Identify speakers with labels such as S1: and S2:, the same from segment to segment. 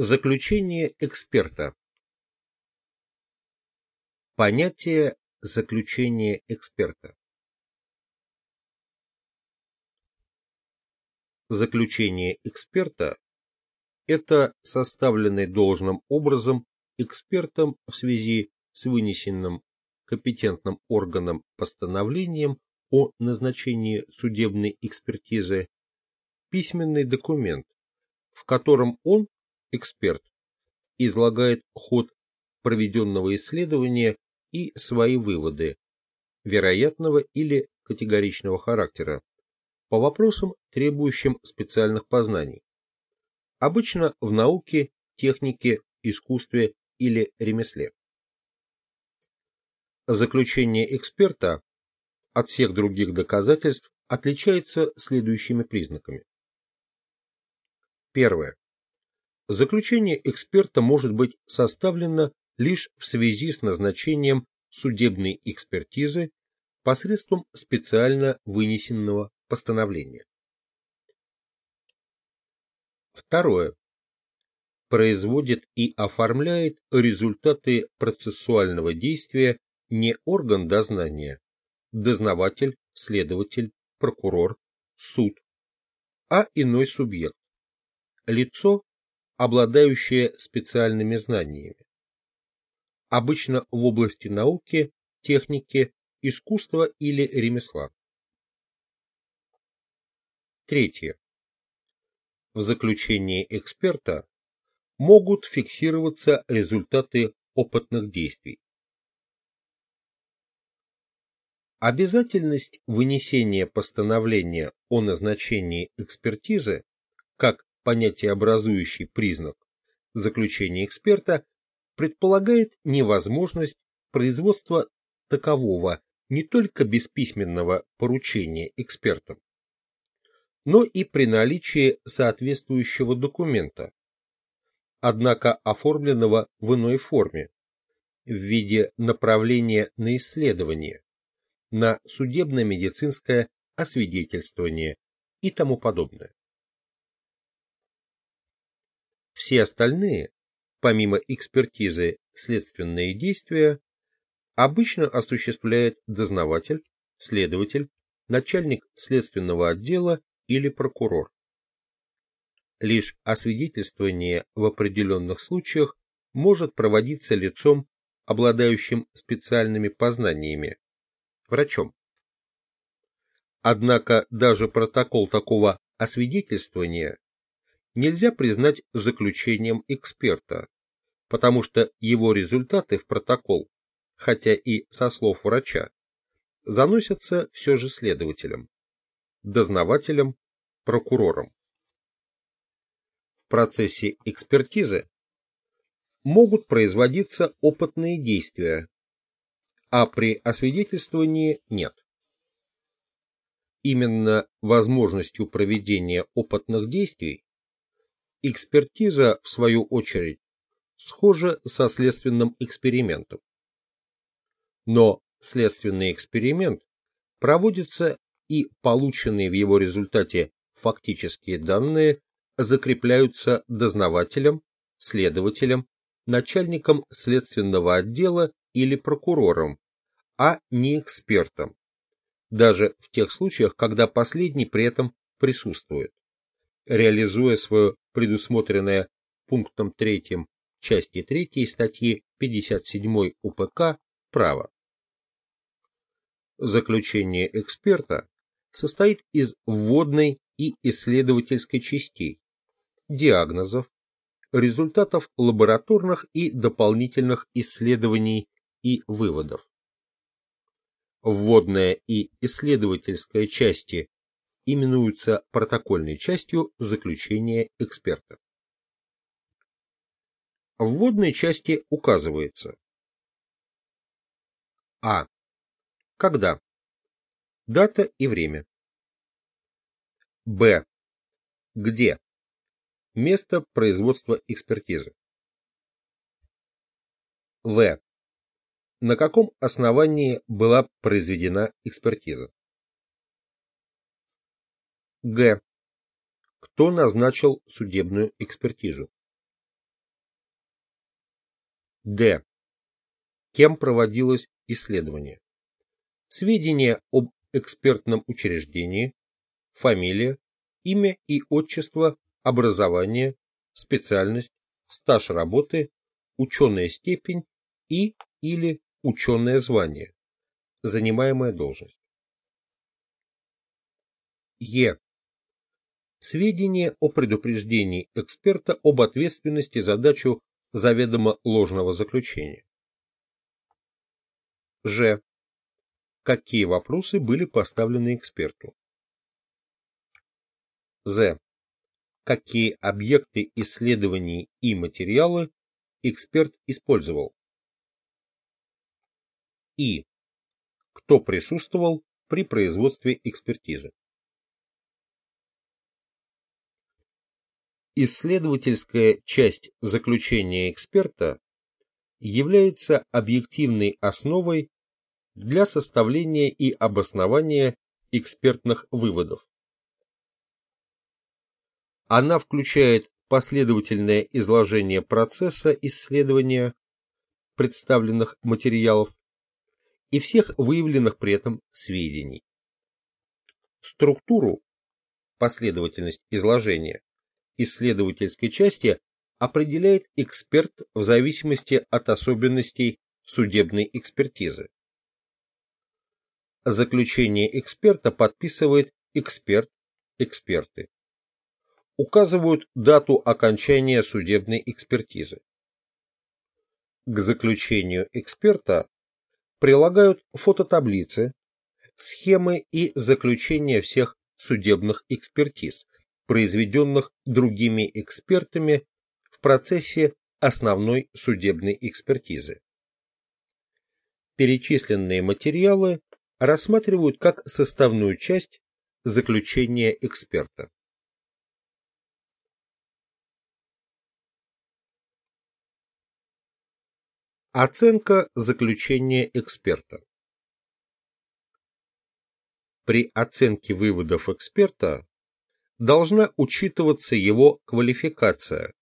S1: Заключение эксперта. Понятие заключения эксперта. Заключение эксперта – это составленный должным образом экспертом в связи с вынесенным компетентным органом постановлением о назначении судебной экспертизы письменный документ, в котором он, эксперт, излагает ход проведенного исследования и свои выводы, вероятного или категоричного характера, по вопросам, требующим специальных познаний, обычно в науке, технике, искусстве или ремесле. Заключение эксперта от всех других доказательств отличается следующими признаками. Первое. Заключение эксперта может быть составлено лишь в связи с назначением судебной экспертизы посредством специально вынесенного постановления. Второе. Производит и оформляет результаты процессуального действия не орган дознания, дознаватель, следователь, прокурор, суд, а иной субъект, лицо, обладающее специальными знаниями. Обычно в области науки, техники, искусства или ремесла. Третье. В заключении эксперта могут фиксироваться результаты опытных действий. Обязательность вынесения постановления о назначении экспертизы как понятиеобразующий признак заключения эксперта предполагает невозможность производства такового не только без письменного поручения экспертам, но и при наличии соответствующего документа, однако оформленного в иной форме, в виде направления на исследование, на судебно-медицинское освидетельствование и тому подобное. Все остальные, помимо экспертизы, следственные действия, обычно осуществляет дознаватель, следователь, начальник следственного отдела или прокурор. Лишь освидетельствование в определенных случаях может проводиться лицом, обладающим специальными познаниями, врачом. Однако даже протокол такого освидетельствования нельзя признать заключением эксперта, потому что его результаты в протокол, хотя и со слов врача, заносятся все же следователем, дознавателем, прокурором. В процессе экспертизы могут производиться опытные действия, а при освидетельствовании нет. Именно возможностью проведения опытных действий экспертиза, в свою очередь, схожа со следственным экспериментом. Но следственный эксперимент проводится и полученные в его результате фактические данные закрепляются дознавателем, следователем, начальником следственного отдела или прокурором, а не экспертом, даже в тех случаях, когда последний при этом присутствует, реализуя свое предусмотренное пунктом 3 части 3 статьи 57 УПК право. Заключение эксперта состоит из вводной и исследовательской частей, диагнозов, результатов лабораторных и дополнительных исследований и выводов. Вводная и исследовательская части именуются протокольной частью заключения эксперта. В вводной части указывается А. Когда? Дата и время. Б. Где? Место производства экспертизы. В. На каком основании была произведена экспертиза? Г. Кто назначил судебную экспертизу? Д. Кем проводилось исследование? Сведения об экспертном учреждении, фамилия, имя и отчество, образование, специальность, стаж работы, ученая степень и или ученое звание, занимаемая должность. Е. Сведения о предупреждении эксперта об ответственности за дачу заведомо ложного заключения. Ж. Какие вопросы были поставлены эксперту? З. Какие объекты исследований и материалы эксперт использовал? И. Кто присутствовал при производстве экспертизы? Исследовательская часть заключения эксперта является объективной основой для составления и обоснования экспертных выводов. Она включает последовательное изложение процесса исследования представленных материалов и всех выявленных при этом сведений. Структуру, последовательность изложения исследовательской части определяет эксперт в зависимости от особенностей судебной экспертизы. Заключение эксперта подписывает эксперт, эксперты. Указывают дату окончания судебной экспертизы. К заключению эксперта прилагают фототаблицы, схемы и заключения всех судебных экспертиз, произведенных другими экспертами в процессе основной судебной экспертизы. Перечисленные материалы рассматривают как составную часть заключения эксперта. Оценка заключения эксперта При оценке выводов эксперта должна учитываться его квалификация,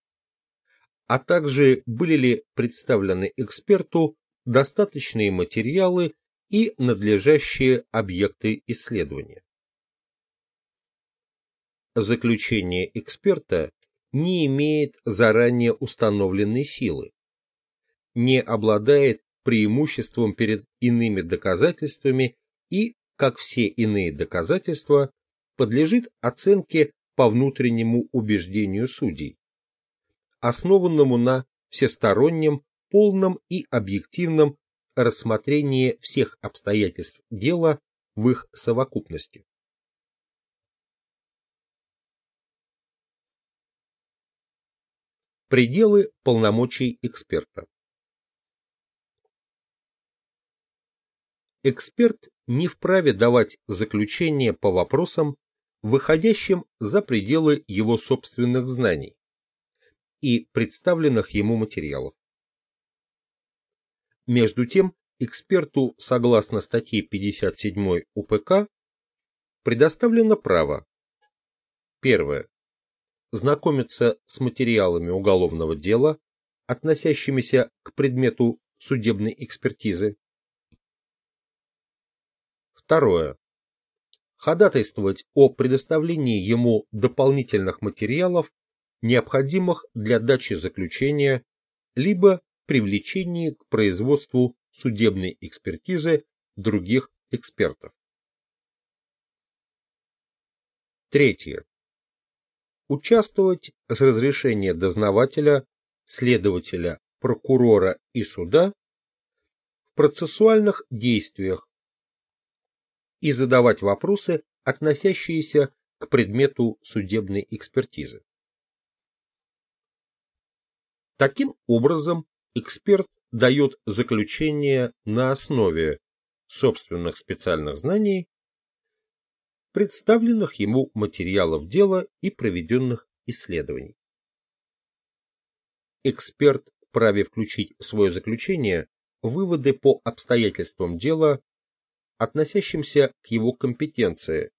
S1: а также были ли представлены эксперту достаточные материалы и надлежащие объекты исследования. Заключение эксперта не имеет заранее установленной силы, не обладает преимуществом перед иными доказательствами и, как все иные доказательства, подлежит оценке по внутреннему убеждению судей, основанному на всестороннем, полном и объективном рассмотрении всех обстоятельств дела в их совокупности. Пределы полномочий эксперта Эксперт не вправе давать заключение по вопросам, выходящим за пределы его собственных знаний и представленных ему материалов. Между тем, эксперту, согласно статье 57 УПК, предоставлено право Первое. Знакомиться с материалами уголовного дела, относящимися к предмету судебной экспертизы. Второе ходатайствовать о предоставлении ему дополнительных материалов, необходимых для дачи заключения, либо привлечении к производству судебной экспертизы других экспертов. Третье. Участвовать с разрешения дознавателя, следователя, прокурора и суда в процессуальных действиях и задавать вопросы, относящиеся к предмету судебной экспертизы. Таким образом, эксперт дает заключение на основе собственных специальных знаний, представленных ему материалов дела и проведенных исследований. Эксперт вправе включить в свое заключение выводы по обстоятельствам дела относящимся к его компетенции,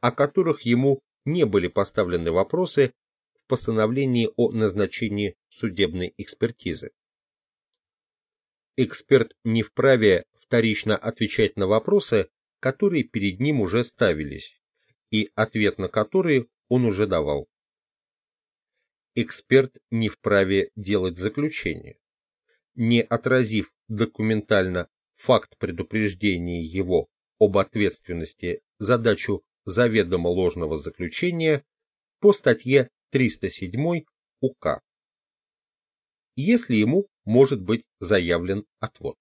S1: о которых ему не были поставлены вопросы в постановлении о назначении судебной экспертизы. эксперт не вправе вторично отвечать на вопросы, которые перед ним уже ставились, и ответ на которые он уже давал. Эксперт не вправе делать заключение, не отразив документально факт предупреждения его об ответственности за дачу заведомо ложного заключения по статье 307 УК, если ему может быть заявлен отвод.